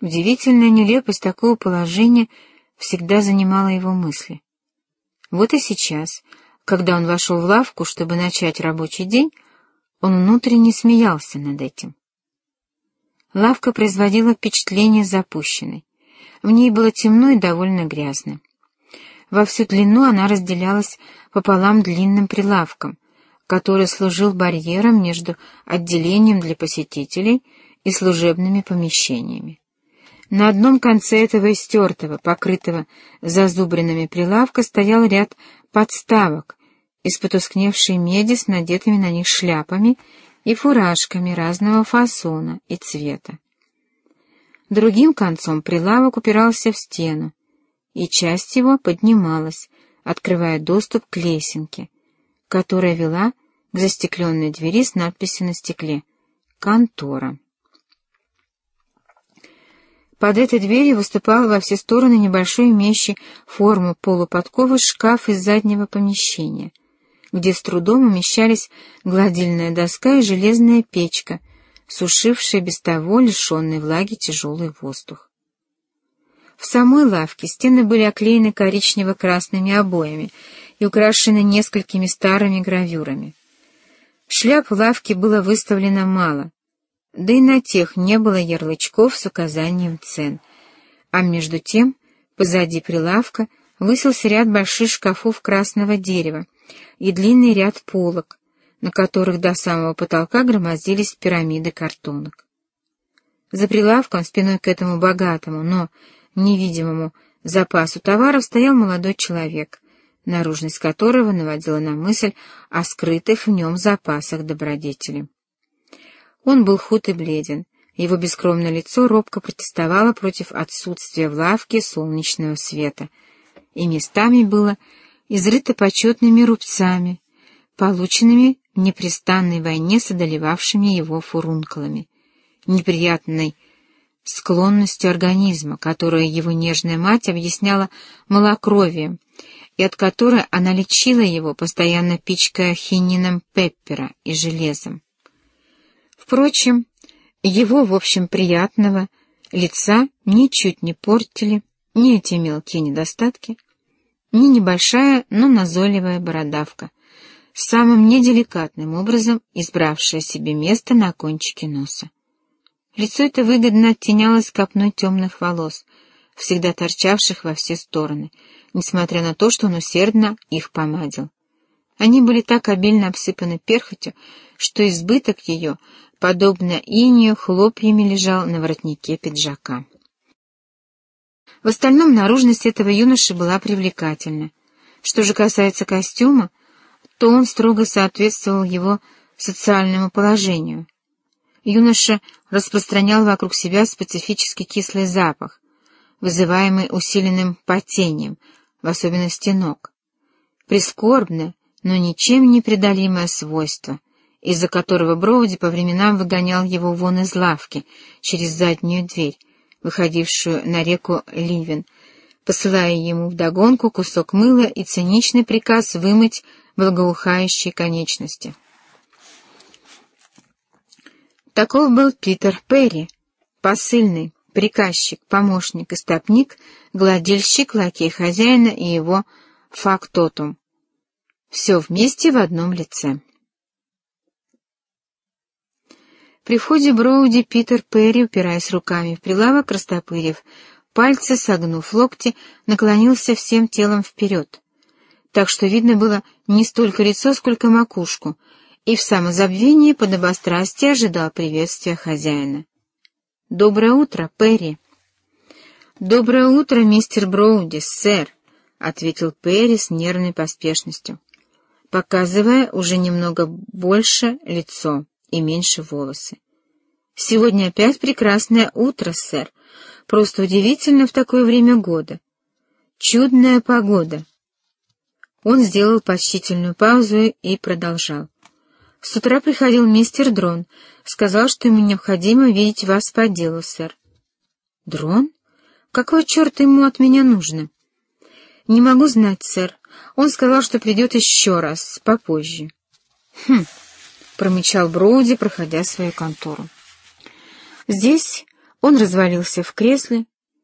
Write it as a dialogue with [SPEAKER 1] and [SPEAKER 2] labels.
[SPEAKER 1] Удивительная нелепость такого положения всегда занимала его мысли. Вот и сейчас, когда он вошел в лавку, чтобы начать рабочий день, он внутренне смеялся над этим. Лавка производила впечатление запущенной. В ней было темно и довольно грязно. Во всю длину она разделялась пополам длинным прилавком, который служил барьером между отделением для посетителей и служебными помещениями. На одном конце этого истертого, покрытого зазубринами прилавка стоял ряд подставок из потускневшей меди с надетыми на них шляпами и фуражками разного фасона и цвета. Другим концом прилавок упирался в стену, и часть его поднималась, открывая доступ к лесенке, которая вела к застекленной двери с надписью на стекле «Контора». Под этой дверью выступал во все стороны небольшой имеющий форму полуподковый шкаф из заднего помещения — где с трудом умещались гладильная доска и железная печка, сушившая без того лишенный влаги тяжелый воздух. В самой лавке стены были оклеены коричнево-красными обоями и украшены несколькими старыми гравюрами. Шляп в лавке было выставлено мало, да и на тех не было ярлычков с указанием цен, а между тем позади прилавка высился ряд больших шкафов красного дерева, и длинный ряд полок, на которых до самого потолка громоздились пирамиды картонок. За прилавком, спиной к этому богатому, но невидимому запасу товаров стоял молодой человек, наружность которого наводила на мысль о скрытых в нем запасах добродетели. Он был худ и бледен, его бескромное лицо робко протестовало против отсутствия в лавке солнечного света, и местами было изрыта почетными рубцами, полученными в непрестанной войне с одолевавшими его фурункулами, неприятной склонностью организма, которую его нежная мать объясняла малокровием, и от которой она лечила его, постоянно пичкая хинином пеппера и железом. Впрочем, его, в общем, приятного лица ничуть не портили ни эти мелкие недостатки, не небольшая, но назойливая бородавка, самым неделикатным образом избравшая себе место на кончике носа. Лицо это выгодно оттенялось копной темных волос, всегда торчавших во все стороны, несмотря на то, что он усердно их помадил. Они были так обильно обсыпаны перхотью, что избыток ее, подобно инию, хлопьями лежал на воротнике пиджака. В остальном наружность этого юноши была привлекательна. Что же касается костюма, то он строго соответствовал его социальному положению. Юноша распространял вокруг себя специфический кислый запах, вызываемый усиленным потением, в особенности ног. Прискорбное, но ничем не преодолимое свойство, из-за которого Броуди по временам выгонял его вон из лавки через заднюю дверь, выходившую на реку Ливен, посылая ему вдогонку кусок мыла и циничный приказ вымыть благоухающие конечности. Таков был Питер Перри, посыльный, приказчик, помощник, истопник, гладильщик, лакей хозяина и его фактотум. Все вместе в одном лице. При входе Броуди Питер Перри, упираясь руками в прилавок, растопырив, пальцы, согнув локти, наклонился всем телом вперед, так что видно было не столько лицо, сколько макушку, и в самозабвении подобострастие ожидал приветствия хозяина. «Доброе утро, Перри!» «Доброе утро, мистер Броуди, сэр!» — ответил Перри с нервной поспешностью, показывая уже немного больше лицо и меньше волосы. «Сегодня опять прекрасное утро, сэр. Просто удивительно в такое время года. Чудная погода». Он сделал почтительную паузу и продолжал. «С утра приходил мистер Дрон. Сказал, что ему необходимо видеть вас по делу, сэр». «Дрон? Какого черта ему от меня нужно?» «Не могу знать, сэр. Он сказал, что придет еще раз, попозже». «Хм...» — промычал Броуди, проходя свою контору. Здесь Он развалился в кресле